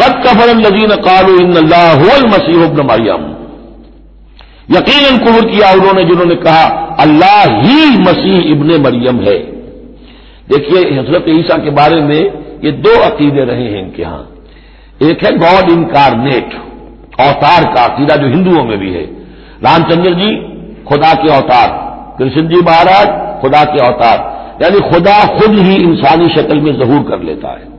قد کفر الزین قالو ان اللہ المسیح ابن مریم یقیناً کفر کیا انہوں نے جنہوں نے کہا، اللہ ہی مسیح ابن مریم ہے۔ دیکھیے، حضرت عیسیٰ کے بارے میں یہ دو عقیدے رہے ہیں ان کے ہاں۔ ایک ہے گاڈ انکارنیٹ، اوتار کا عقیدہ جو ہندوؤں میں بھی ہے۔ رام چندر جی خدا کے اوتار۔ کرشن جی مہاراج، خدا کے اوتار۔ یعنی خدا خود ہی انسانی شکل میں ظہور کر لیتا ہے۔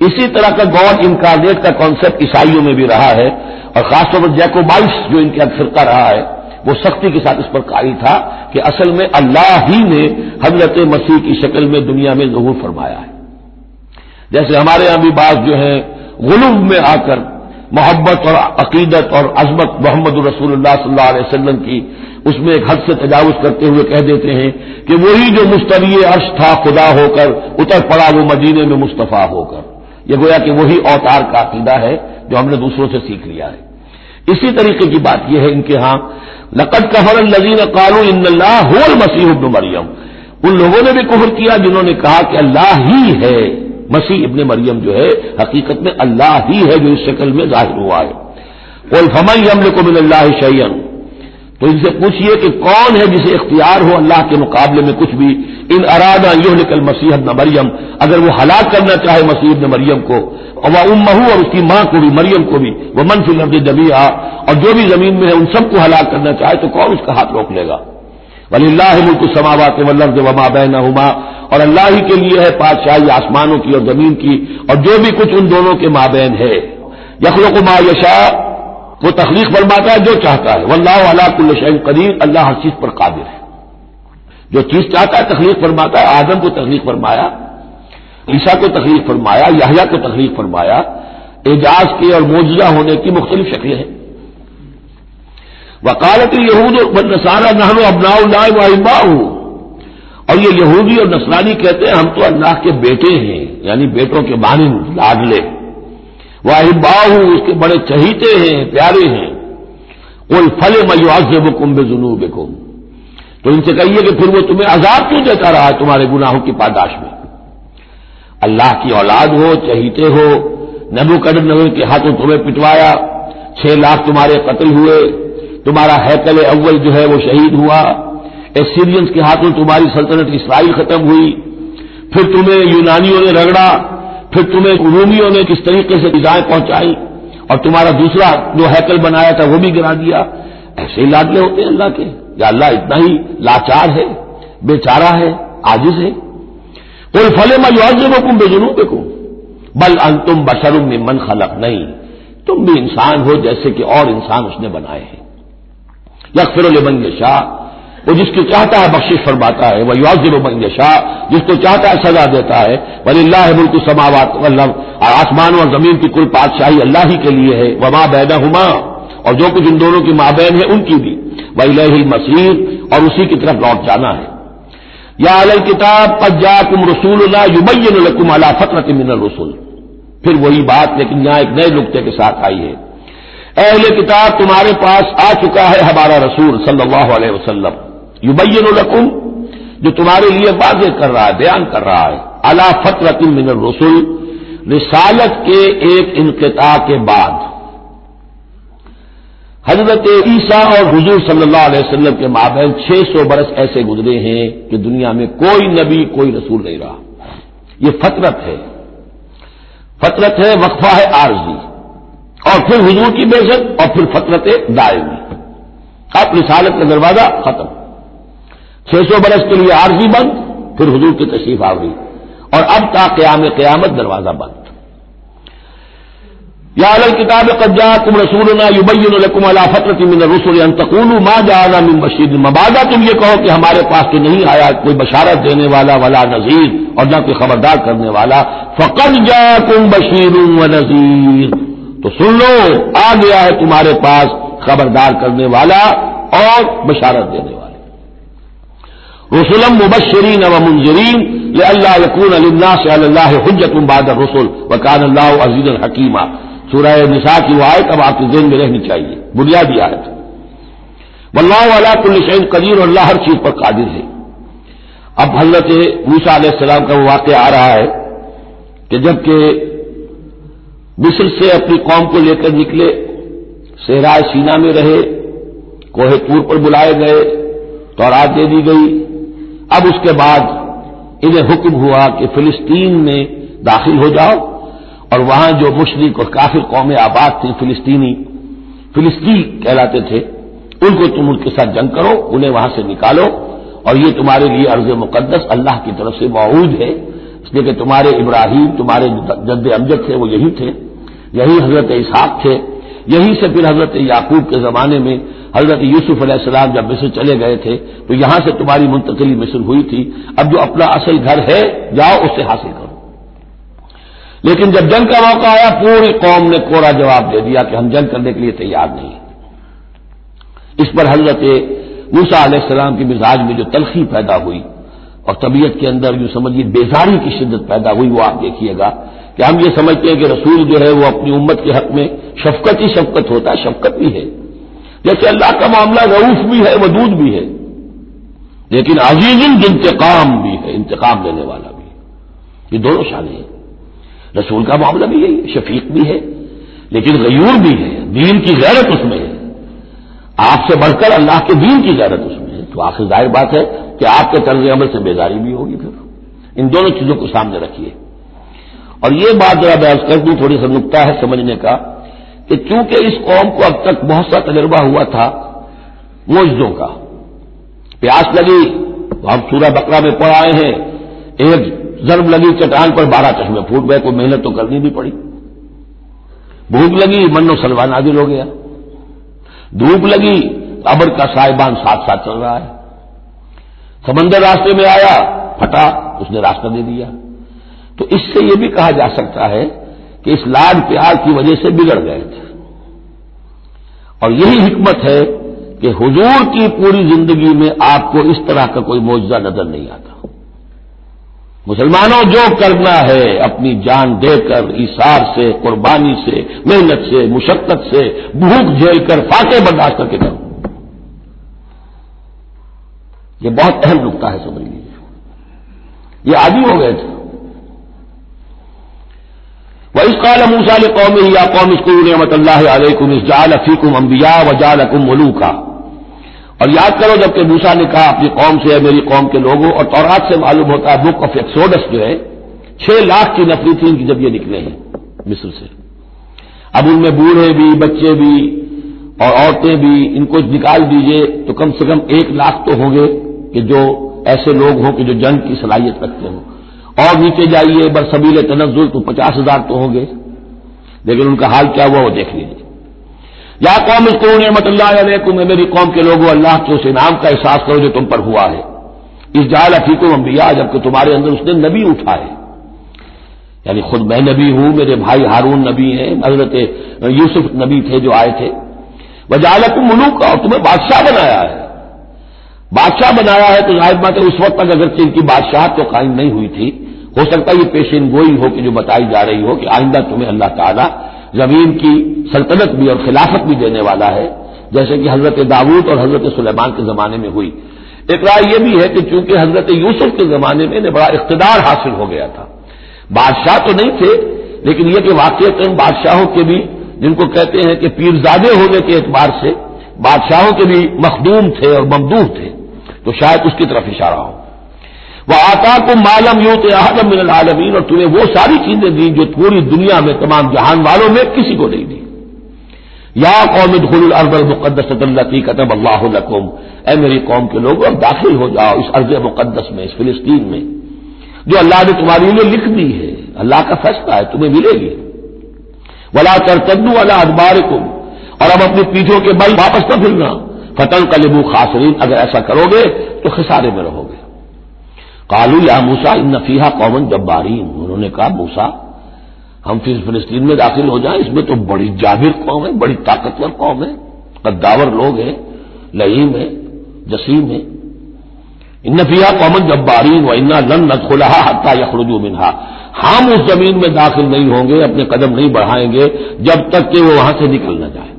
اسی طرح کا گاڈ انکارنیٹ کا کانسیپٹ عیسائیوں میں بھی رہا ہے اور خاص طور پر جیکوبائس جو ان کے فرقہ رہا ہے، وہ سختی کے ساتھ اس پر قائل تھا کہ اصل میں اللہ ہی نے حضرت مسیح کی شکل میں دنیا میں ظہور فرمایا ہے۔ جیسے ہمارے یہاں بھی بعض جو ہیں غلوم میں آ کر محبت اور عقیدت اور عظمت محمد الرسول اللہ صلی اللہ علیہ وسلم کی اس میں ایک حد سے تجاوز کرتے ہوئے کہہ دیتے ہیں کہ وہی جو مستوی عرش تھا، خدا ہو کر، اتر پڑا وہ مدینے میں مصطفیٰ ہو کر۔ یہ گویا کہ وہی اوتار کا عقیدہ ہے جو ہم نے دوسروں سے سیکھ لیا ہے۔ اسی طریقے کی بات یہ ہے ان کے ہاں لقد کفر الزین قالو ان اللہ ہو مسیح ابن مریم۔ ان لوگوں نے بھی کفر کیا جنہوں نے کہا کہ اللہ ہی ہے۔ مسیح ابن مریم جو ہے، حقیقت میں اللہ ہی ہے جو اس شکل میں ظاہر ہوا ہے۔ کوئی فمئی یم کو من اللہ شعین تو ان سے پوچھئے کہ کون ہے جسے اختیار ہو اللہ کے مقابلے میں کچھ بھی؟ ان ارادہ یہ نکل مسیح ابن مریم، اگر وہ ہلاک کرنا چاہے مسیح ابن مریم کو، اور وہ ام اور اس کی ماں کو بھی، مریم کو بھی، وہ منفی لفظ جبی اور جو بھی زمین میں ہے ان سب کو ہلاک کرنا چاہے تو کون اس کا ہاتھ روک لے گا؟ ولی اللہ ملک سماوات ولفظ وما بین اور اللہ ہی کے لیے ہے پادشاہی آسمانوں کی اور زمین کی، اور جو بھی کچھ ان دونوں کے مابین ہے۔ یخلق ما یشا وہ تخلیق فرماتا ہے جو چاہتا ہے۔ واللہ اللہ کل شعین قدیر، اللہ ہر چیز پر قادر ہے۔ جو چیز چاہتا ہے تخلیق فرماتا ہے، آدم کو تخلیق فرمایا عیسا کو تخلیق فرمایا یاہیا کو تخلیق فرمایا۔ اعجاز کے اور موجودہ ہونے کی مختلف شکلیں ہیں۔ وکالت یہود نسارا نہ ابنا اللہ اور یہ یہودی اور نسرانی کہتے ہیں، ہم تو اللہ کے بیٹے ہیں یعنی بیٹوں کے مانند لاڈلے وہ احبا ہوں اس کے بڑے چہیتے ہیں، پیارے ہیں۔ کوئی فل میواز وہ کمب جنوب تو ان سے کہیے کہ پھر وہ تمہیں عذاب کیوں دیتا رہا ہے تمہارے گناہوں کی پاداش میں؟ اللہ کی اولاد ہو، چہیتے ہو نبو کڈر نبو کے ہاتھوں تمہیں پٹوایا، چھ لاکھ تمہارے قتل ہوئے، تمہارا ہیکل اول جو ہے وہ شہید ہوا ایسیرینس کے ہاتھوں تمہاری سلطنت اسرائیل ختم ہوئی، پھر تمہیں یونانیوں نے رگڑا پھر تمہیں رومیوں نے کس طریقے سے غذائیں پہنچائی اور تمہارا دوسرا جو ہیکل بنایا تھا وہ بھی گرا دیا؟ ایسے ہی لاڈلے ہوتے ہیں اللہ کے۔ یا اللہ اتنا ہی لاچار ہے، بیچارہ ہے آجز ہے۔ کوئی فلے میں یوز حکم بے جنوب بل ان تم بشرم میں من خلق۔ نہیں، تم بھی انسان ہو جیسے کہ اور انسان اس نے بنائے ہیں۔ یکفر البن شاہ وہ جس کو چاہتا ہے بخش فرماتا ہے، وہ یوز بنگ شاہ جس کو چاہتا ہے سزا دیتا ہے۔ ولی اللہ ملک سماوات آسمان اور زمین کی کوئی بادشاہی اللہ ہی کے لیے ہے۔ وما بینا ہما اور جو کچھ ان دونوں کی مابین ہے ان کی بھی۔ وہ الہ مسیر اور اسی کی طرف لوٹ جانا ہے۔ یا علیہ کتاب اجا کم رسول اللہ یوبین الکم اللہ فطرت من الرسول پھر وہی بات، لیکن یہاں ایک نئے نقطے کے ساتھ آئی ہے۔ اہل کتاب تمہارے پاس آ چکا ہے ہمارا رسول صلی اللہ علیہ وسلم۔ یوبین الرقم جو تمہارے لیے واضح کر رہا ہے، بیان کر رہا ہے۔ اللہ فترت من الرسول رسالت کے ایک انقطاع کے بعد۔ حضرت عیسیٰ اور حضور صلی اللہ علیہ وسلم کے مابین چھ سو برس ایسے گزرے ہیں کہ دنیا میں کوئی نبی، کوئی رسول نہیں رہا۔ یہ فطرت ہے۔ فطرت ہے وقفہ ہے عارضی۔ اور پھر حضور کی بےزت اور پھر فطرت دائمی اب رسالت کا دروازہ ختم۔ چھ سو برس کے لیے عارضی بند، پھر حضور کی تشریف آوری۔ اور اب تا قیام قیامت دروازہ بند۔ یا الگ کتاب قبضہ کم رسول یوبین الکم اللہ فطرت من رسول انتقول ما جانا من مشید مبادہ تم یہ کہو کہ ہمارے پاس تو نہیں آیا کوئی بشارت دینے والا، ولا نذیر، اور نہ کوئی خبردار کرنے والا۔ فقط جا کم بشیر و نذیر۔ تو سن لو، آ گیا ہے تمہارے پاس خبردار کرنے والا اور بشارت دینے والے رسولم مبشرین و منظرین اللہ یقون اللہ سے اللہ حجت باد رسول وکان اللہ عزیز الحکیمہ سورہ نساء کی وہ آیت اب آپ کے ذہن میں رہنی چاہیے، بنیادی آیت۔ واللہ علیہ کل شعین قدیر اللہ ہر چیز پر قادر ہے۔ اب حضرت موسا علیہ السلام کا وہ واقعہ آ رہا ہے کہ جبکہ مصر سے اپنی قوم کو لے کر نکلے، صحرائے سینا میں رہے، کوہ تور پر بلائے گئے، تو دے دی گئی۔ اب اس کے بعد انہیں حکم ہوا کہ فلسطین میں داخل ہو جاؤ اور وہاں جو مشرق اور کافر قومیں آباد تھیں فلسطینی، فلسطین کہلاتے تھے، ان کو تم ان کے ساتھ جنگ کرو، انہیں وہاں سے نکالو اور یہ تمہارے لیے عرض مقدس اللہ کی طرف سے موجود ہے۔ اس لیے کہ تمہارے ابراہیم، تمہارے جد امجد تھے، وہ یہی تھے، یہی حضرت اسحاق تھے، یہی سے پھر حضرت یعقوب کے زمانے میں حضرت یوسف علیہ السلام جب مصر چلے گئے تھے، تو یہاں سے تمہاری منتقلی مصر ہوئی تھی۔ اب جو اپنا اصل گھر ہے، جاؤ اسے حاصل کرو۔ لیکن جب جنگ کا موقع آیا، پوری قوم نے کوڑا جواب دے دیا کہ ہم جنگ کرنے کے لیے تیار نہیں۔ اس پر حضرت موسا علیہ السلام کی مزاج میں جو تلخی پیدا ہوئی اور طبیعت کے اندر جو سمجھیے بیزاری کی شدت پیدا ہوئی، وہ آپ دیکھیے گا کہ ہم یہ سمجھتے ہیں کہ رسول جو ہے، وہ اپنی امت کے حق میں شفقت ہی شفقت ہوتا ہے، شفقت بھی ہے۔ جیسے اللہ کا معاملہ روف بھی ہے، ودود بھی ہے۔ لیکن عزیز انتقام بھی ہے، انتقام لینے والا بھی ہے۔ یہ دونوں شان ہیں۔ رسول کا معاملہ بھی ہے، شفیق بھی ہے، لیکن غیور بھی ہے۔ دین کی غیرت اس میں ہے۔ آپ سے بڑھ کر اللہ کے دین کی غیرت اس میں ہے۔ تو آخر ظاہر بات ہے کہ آپ کے طرز عمل سے بیداری بھی ہوگی پھر۔ ان دونوں چیزوں کو سامنے رکھیے۔ اور یہ بات ذرا بیاض کر دوں، تھوڑی سا نقطہ ہے سمجھنے کا۔ کہ چونکہ اس قوم کو اب تک بہت سا تجربہ ہوا تھا موجدوں کا، پیاس لگی ہم سورہ بکرا میں پڑھ آئے ہیں، ایک ضرب لگی چٹان پر بارہ چشمے پھوٹ گئے کوئی محنت تو کرنی بھی پڑی۔ بھوک لگی، من و سلوان عادل ہو گیا۔ دھوپ لگی ابر کا سائبان ساتھ ساتھ چل رہا ہے۔ سمندر راستے میں آیا، پھٹا، اس نے راستہ دے دیا۔ تو اس سے یہ بھی کہا جا سکتا ہے کہ اس لاڈ پیار کی وجہ سے بگڑ گئے تھے۔ اور یہی حکمت ہے کہ حضور کی پوری زندگی میں آپ کو اس طرح کا کوئی معجزہ نظر نہیں آتا۔ مسلمانوں، جو کرنا ہے اپنی جان دے کر ایسار سے، قربانی سے، محنت سے، مشقت سے، بھوک جھیل کر فاقے برداشت کر کے کرو یہ بہت اہم نقطہ ہے، سمجھ لیجیے یہ عادی ہو گئے تھے۔ وہ اس کال موسال قوم یا قوم اسکول رحمت اللہ علیکم اس جال افیقم امبیا و جال اکم ملو کا اور یاد کرو جبکہ موسا نے کہا، اپنی قوم سے میری قوم کے لوگوں، اور تورات سے معلوم ہوتا ہے بک آف ایکسوڈس جو ہے، چھ لاکھ کی نفری تھی ان کی جب یہ نکلے ہیں مصر سے۔ اب ان میں بوڑھے بھی، بچے بھی، اور عورتیں بھی، ان کو نکال دیجیے، تو کم سے کم ایک لاکھ تو ہوں گے کہ جو ایسے لوگ ہوں کہ جو جنگ کی صلاحیت رکھتے ہوں۔ اور نیچے جائیے برسبیل تنزل تو پچاس ہزار تو ہوں گے۔ لیکن ان کا حال کیا ہوا وہ دیکھ لیجیے یا قوم، اس کو نعمت اللہ علیہ کو میں میری قوم کے لوگوں، اللہ کے اس انعام کا احساس کرو جو تم پر ہوا ہے۔ اس جال افیق انبیاء جبکہ تمہارے اندر اس نے نبی اٹھا ہے۔ یعنی خود میں نبی ہوں، میرے بھائی ہارون نبی ہیں، حضرت یوسف نبی تھے جو آئے تھے۔ وہ جالک ملوک، اور تمہیں بادشاہ بنایا ہے۔ بادشاہ بنایا ہے تو ظاہر بات ہے، اس وقت تک اگر ان کی بادشاہ تو قائم نہیں ہوئی تھی ہو سکتا ہے یہ پیشین گوئی ہو کہ جو بتائی جا رہی ہو کہ آئندہ تمہیں اللہ تعالیٰ زمین کی سلطنت بھی اور خلافت بھی دینے والا ہے، جیسے کہ حضرت داود اور حضرت سلیمان کے زمانے میں ہوئی۔ ایک رائے یہ بھی ہے کہ چونکہ حضرت یوسف کے زمانے میں بڑا اقتدار حاصل ہو گیا تھا۔ بادشاہ تو نہیں تھے، لیکن یہ کہ واقع بادشاہوں کے بھی جن کو کہتے ہیں کہ پیرزادے ہونے کے اعتبار سے بادشاہوں کے بھی مخدوم تھے اور ممدور تھے، تو شاید اس کی طرف اشارہ ہو۔ وہ آتا کو معلوم یوں تو من العالمین، اور تمہیں وہ ساری چیزیں دی جو پوری دنیا میں تمام جہان والوں میں کسی کو نہیں دی یا قوم خل الارض المقدس اللہ کی قطب اللہ القم اے میری قوم کے لوگ اب داخل ہو جاؤ اس ارض مقدس میں، اس فلسطین میں۔ جو اللہ نے تمہاری لیے لکھ دی ہے، اللہ کا فیصلہ ہے، تمہیں ملے گی۔ ولا کر تدو اللہ اخبار اور اب اپنی پیٹھوں کے بل واپس نہ پھرنا۔ فتن کلبو خاصرین اگر ایسا کرو گے تو خسارے میں رہو گے۔ کالو یا موسا ان نفیحہ قومن جبارین انہوں نے کہا موسا ہم پھر فلسطین میں داخل ہو جائیں، اس میں تو بڑی جابر قوم ہے بڑی طاقتور قوم ہے قداور لوگ ہیں لہیم ہے جسیم ہے ان نفیہ قومن جبارین و انا لن نہ کھلا حتہ یخرجو منہا۔ ہم اس زمین میں داخل نہیں ہوں گے، اپنے قدم نہیں بڑھائیں گے، جب تک کہ وہ وہاں سے نکل نہ جائے۔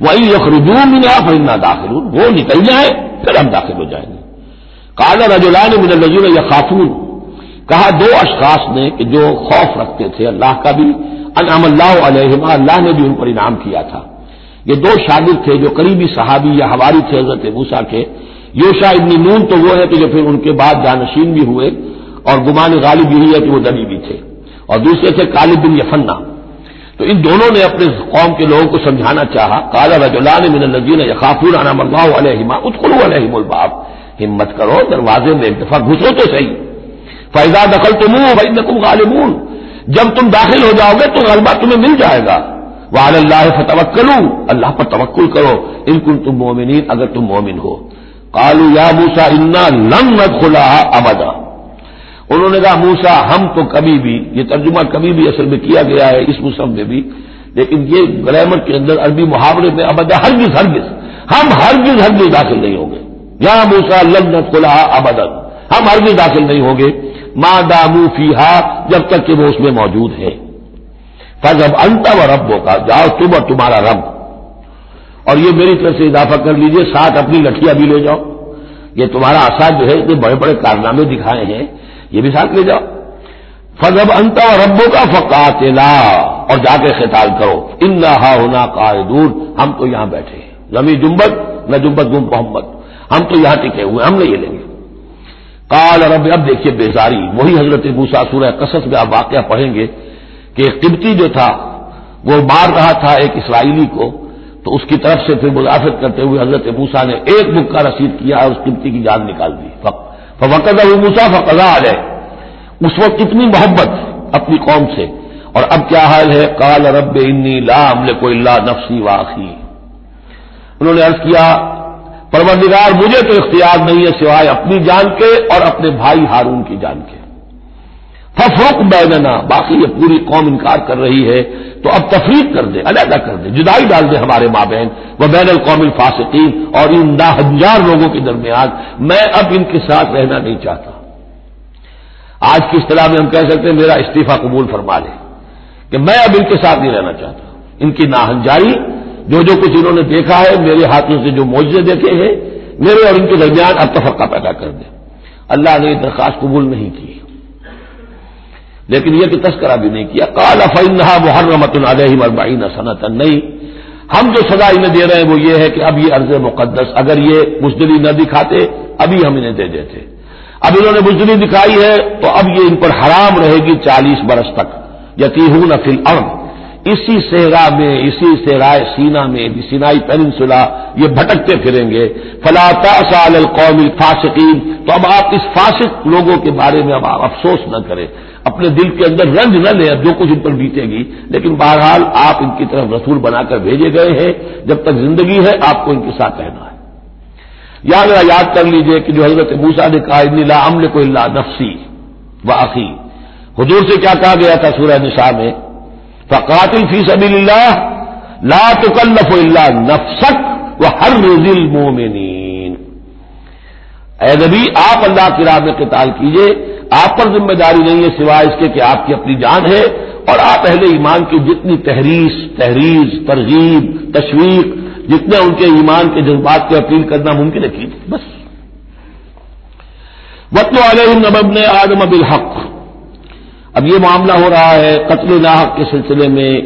وہی یخرجو منہا پھر نہ داخل وہ نکل جائے پھر ہم داخل ہو جائیں گے۔ کالا رجولان من الرجول یا خاتون کہا دو اشخاص نے کہ جو خوف رکھتے تھے اللہ کا بھی انعام اللہ علیہما، اللہ نے بھی ان پر انعام کیا تھا۔ یہ دو شاگرد تھے جو قریبی صحابی یا ہواری تھے حضرت موسا کے۔ یوشا ابن نون تو وہ ہے کہ جو پھر ان کے بعد جانشین بھی ہوئے اور گمان غالب یہی ہے کہ وہ دبی بھی تھے۔ اور دوسرے تھے کالب بن یفنا تو ان دونوں نے اپنے قوم کے لوگوں کو سمجھانا چاہا۔ کالا رجولان من النزین یخافور انعام اللہ علیہما اتخلوا علیہم الباب۔ ہمت کرو، دروازے میں ایک دفعہ گھسو تو صحیح۔ فیضا دخل تم ہوں غالبون جب تم داخل ہو جاؤ گے تو غلبہ تمہیں مل جائے گا۔ وہ اللہ فتوکلو اللہ پر توکل کرو۔ ان کن تم مومنین اگر تم مومن ہو۔ کالو یا موسا انا لم کھلا ابدا انہوں نے کہا موسا ہم تو کبھی بھی یہ ترجمہ کبھی بھی اصل میں کیا گیا ہے، اس موسم میں بھی۔ لیکن یہ گرامر کے اندر عربی محاورے میں ابدا ہرگز ہرگز، ہم ہرگز ہرگز داخل نہیں ہوں گے۔ یا موسا لم کھلا ابدا۔ ہم ہرگز داخل نہیں ہوں گے۔ ماں دامو فی جب تک کہ وہ اس میں موجود ہے۔ فضب انت و ربوں کا جاؤ تم اور تمہارا رب۔ اور یہ میری طرف سے اضافہ کر لیجیے، ساتھ اپنی لٹھیا بھی لے جاؤ۔ یہ تمہارا آساد جو ہے، اتنے بڑے بڑے کارنامے دکھائے ہیں، یہ بھی ساتھ لے جاؤ۔ فضب انت و ربوں کا فقات اور جا کے خطاب کرو۔ ان ہا ہونا قائدون ہم تو یہاں بیٹھے ہیں۔ زمین جمبت نہ جمبت گم محمد۔ ہم تو یہاں ٹکے ہوئے ہم نہیں لیں گے۔ کال رب، اب دیکھیے بیزاری، وہی حضرت بوسا سورہ قصص میں آپ واقعہ پڑھیں گے کہ ایک قبطی جو تھا، وہ مار رہا تھا ایک اسرائیلی کو، تو اس کی طرف سے پھر مدافعت کرتے ہوئے حضرت موسا نے ایک بک کا رسید کیا اور اس قبطی کی جان نکال دی۔ فقد موسا فقضا آ جائے اس وقت کتنی محبت اپنی قوم سے۔ اور اب کیا حال ہے؟ کال رب، انی لا عمل کو اللہ نفسی واقعی انہوں نے عرض کیا پروردگار مجھے تو اختیار نہیں ہے سوائے اپنی جان کے اور اپنے بھائی ہارون کی جان کے۔ ففوق بیننا باقی یہ پوری قوم انکار کر رہی ہے، تو اب تفریق کر دے، علیحدہ کر دے، جدائی ڈال دے ہمارے ماں بہن وہ بین القوم الفاسقین اور ان دا ہزار لوگوں کے درمیان میں اب ان کے ساتھ رہنا نہیں چاہتا۔ آج کی اصطلاح میں ہم کہہ سکتے ہیں، میرا استعفی قبول فرما لے، کہ میں اب ان کے ساتھ نہیں رہنا چاہتا۔ ان کی ناہنجائی جو جو کچھ انہوں نے دیکھا ہے، میرے ہاتھوں سے جو معجزے دیکھے ہیں، میرے اور ان کے درمیان اب تفقہ پیدا کر دے۔ اللہ نے یہ درخواست قبول نہیں کی۔ لیکن یہ کہ تذکرہ بھی نہیں کیا۔ کال افنہ محرمت علیہ مربعین صنعت نہیں، ہم جو سزا انہیں دے رہے ہیں، وہ یہ ہے کہ اب یہ عرض مقدس، اگر یہ مزدلی نہ دکھاتے، ابھی ہم انہیں دے دیتے۔ اب انہوں نے بزدلی دکھائی ہے، تو اب یہ ان پر حرام رہے گی چالیس برس تک۔ یقین فل ارم اسی صحرا میں، اسی صحرائے سینا میں سینائی پینسلا یہ بھٹکتے پھریں گے۔ فلاطا سال القومی فاسقین تو اب آپ اس فاسق لوگوں کے بارے میں اب آپ افسوس نہ کریں۔ اپنے دل کے اندر رنج نہ لیں جو کچھ ان پر بیتے گی۔ لیکن بہرحال آپ ان کی طرف رسول بنا کر بھیجے گئے ہیں۔ جب تک زندگی ہے، آپ کو ان کے ساتھ رہنا ہے۔ یا ذرا یاد کر لیجیے کہ جو حضرت موسا نے کہا لا عمل کو اللہ نفسی واقعی حضور سے کیا کہا گیا تھا سورہ نشا میں؟ فقاتل فی سبیل اللہ لا تکلف اللہ نفسک و ہر رزل اے نبی، آپ اللہ کی راہ میں قتال کیجیے، آپ پر ذمہ داری نہیں ہے سوائے اس کے کہ آپ کی اپنی جان ہے، اور آپ اہل ایمان کی جتنی تحریر تحریر ترغیب، تشویق، جتنے ان کے ایمان کے جذبات کی اپیل کرنا ممکن ہے کیجیے بس۔ وطن علیہ نبب نے آدم بالحق۔ اب یہ معاملہ ہو رہا ہے قتل ناحق کے سلسلے میں،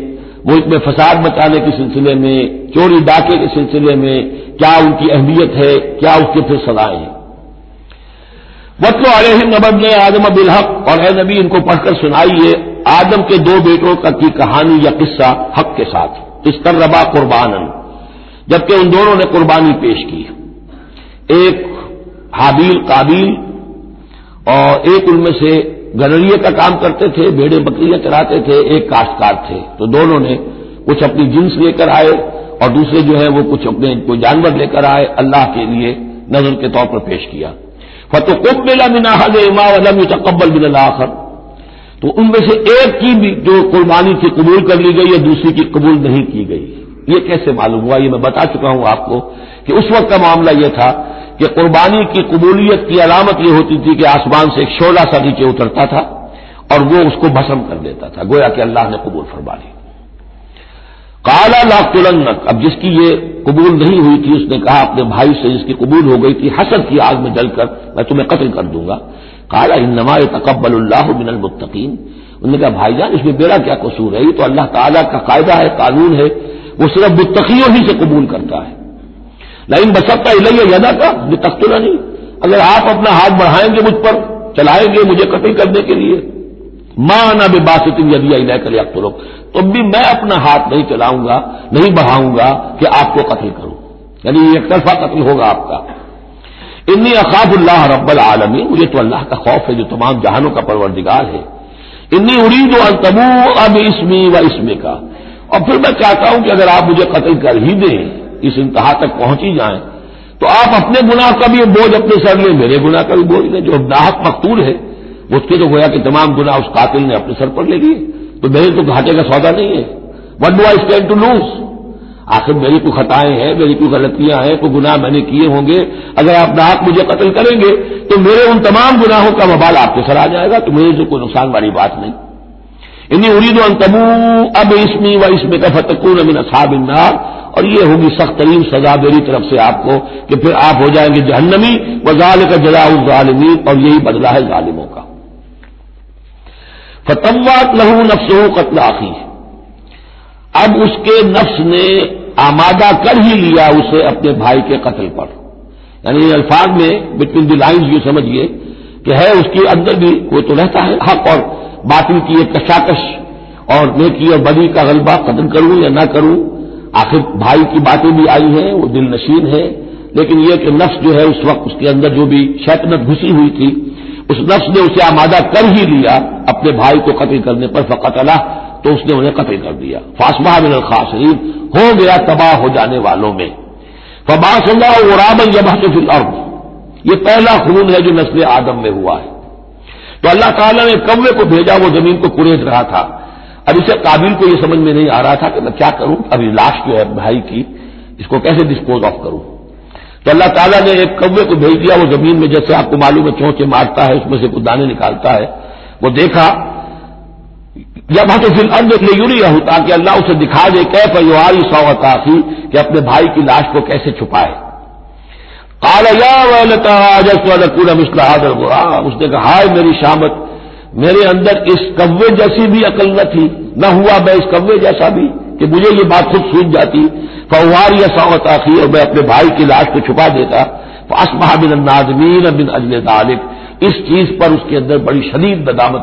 ملک میں فساد بچانے کے سلسلے میں، چوری ڈاکے کے سلسلے میں، کیا ان کی اہمیت ہے، کیا اس کے پھر سزائیں ہیں؟ وطل علیہ نبد نے آدم بالحق۔ اور اے نبی، ان کو پڑھ کر سنائیے آدم کے دو بیٹوں کا کی کہانی یا قصہ حق کے ساتھ۔ اس طرح قربان جبکہ ان دونوں نے قربانی پیش کی۔ ایک حابیل قابیل اور ایک ان میں سے گنریے کا کام کرتے تھے بیڑے بکریاں چراتے تھے، ایک کاشتکار تھے۔ تو دونوں نے کچھ اپنی جنس لے کر آئے اور دوسرے جو ہے وہ کچھ اپنے کوئی جانور لے کر آئے اللہ کے لیے نظر کے طور پر پیش کیا۔ فتح کب ملا منا اما علم تقبل بن الآخر۔ تو ان میں سے ایک کی بھی جو قربانی تھی قبول کر لی گئی یا دوسری کی قبول نہیں کی گئی۔ یہ کیسے معلوم ہوا؟ یہ میں بتا چکا ہوں آپ کو کہ اس وقت کا معاملہ یہ تھا کہ قربانی کی قبولیت کی علامت یہ ہوتی تھی کہ آسمان سے ایک شولہ سا نیچے اترتا تھا اور وہ اس کو بسم کر دیتا تھا، گویا کہ اللہ نے قبول فرما لی۔ کالا لاکھ تلنک اب جس کی یہ قبول نہیں ہوئی تھی، اس نے کہا، اپنے بھائی سے جس کی قبول ہو گئی تھی، حسد کی آگ میں جل کر میں تمہیں قتل کر دوں گا۔ کالا ان نما تقبل اللہ من المتقین۔ انہوں نے کہا، بھائی جان، اس میں میرا کیا قصور ہے؟ یہ تو اللہ تعالیٰ کا قاعدہ ہے، قانون ہے، وہ صرف متقیوں ہی سے قبول کرتا ہے۔ لیکن بسکتا الہی یادا کا یہ تختہ نہیں اگر آپ اپنا ہاتھ بڑھائیں گے مجھ پر، چلائیں گے مجھے قتل کرنے کے لیے۔ ماں نہ بے بات یدی اللہ کر آپ لوگ تو بھی میں اپنا ہاتھ نہیں چلاؤں گا، نہیں بڑھاؤں گا کہ آپ کو قتل کروں۔ یعنی ایک طرفہ قتل ہوگا آپ کا۔ انی اقاب اللہ رب العالمی مجھے تو اللہ کا خوف ہے، جو تمام جہانوں کا پروردگار ہے۔ انی ارید و تبو اب اسمی و اسمی کا اور پھر میں چاہتا ہوں کہ اگر آپ مجھے قتل کر ہی دیں اس انتہا تک پہنچی جائیں تو آپ اپنے گناہ کا بھی بوجھ اپنے سر لیں میرے گناہ کا بھی بوجھ لیں جو ناحق مقتول ہے اس کے تو گویا کہ تمام گناہ اس قاتل نے اپنے سر پر لے لیے۔ تو میرے تو گھاٹے کا سودا نہیں ہے۔ What do I stand to lose آخر میری کوئی خطائیں ہیں، میری کوئی غلطیاں ہیں، کوئی گناہ میں نے کیے ہوں گے۔ اگر آپ ناحق مجھے قتل کریں گے، تو میرے ان تمام گناہوں کا وبال آپ کے سر آ جائے گا، تو میرے سے کوئی نقصان والی بات نہیں۔ انی ارید و انتبو اب اسمی و اسم کا فتقون امن اصحاب النار۔ اور یہ ہوگی سخت ترین سزا میری طرف سے آپ کو کہ پھر آپ ہو جائیں گے جہنمی وزال کا جزا الظالمین، اور یہی بدلہ ہے ظالموں کا۔ فتوات لہو نفس ہو قتل آخی اب اس کے نفس نے آمادہ کر ہی لیا اسے اپنے بھائی کے قتل پر۔ یعنی الفاظ میں بٹوین دی لائنز یہ سمجھیے کہ ہے اس کے اندر بھی کوئی تو رہتا ہے حق اور باطل کی ایک کشاکش اور نیکی اور بدی کا غلبہ قتل کروں یا نہ کروں۔ آخر بھائی کی باتیں بھی آئی ہیں، وہ دل نشین ہے۔ لیکن یہ کہ نفس جو ہے، اس وقت اس کے اندر جو بھی شیطنت گھسی ہوئی تھی، اس نفس نے اسے آمادہ کر ہی لیا اپنے بھائی کو قتل کرنے پر، فقط اللہ، تو اس نے انہیں قتل کر دیا۔ فاسمہ من الخاصرین ہو گیا تباہ ہو جانے والوں میں۔ فباس اللہ غراب جب سے الارض۔ یہ پہلا خون ہے جو نسل آدم میں ہوا ہے۔ تو اللہ تعالیٰ نے کوے کو بھیجا، وہ زمین کو کریج رہا تھا۔ اب اسے قابل کو یہ سمجھ میں نہیں آ رہا تھا کہ میں کیا کروں؟ ابھی لاش جو ہے بھائی کی، اس کو کیسے ڈسپوز آف کروں؟ تو اللہ تعالیٰ نے ایک کوے کو بھیج دیا، وہ زمین میں جیسے آپ کو معلوم ہے چونچے مارتا ہے، اس میں سے کچھ دانے نکالتا ہے۔ وہ دیکھا جب ہم تو پھر ارد یوری رہوں تاکہ اللہ اسے دکھا دے کہ پیواری سوت آخی کہ اپنے بھائی کی لاش کو کیسے چھپائے۔ کالا یا پورا اس نے کہا، ہائے میری شامت میرے اندر اس کوے جیسی بھی عقل نہ تھی، نہ ہوا میں اس کوے جیسا بھی کہ مجھے یہ بات خود سوچ جاتی فوار یا ساوت آخی اور میں اپنے بھائی کی لاش کو چھپا دیتا فاسمہ بن نازمین بن اجل طالب اس چیز پر اس کے اندر بڑی شدید ندامت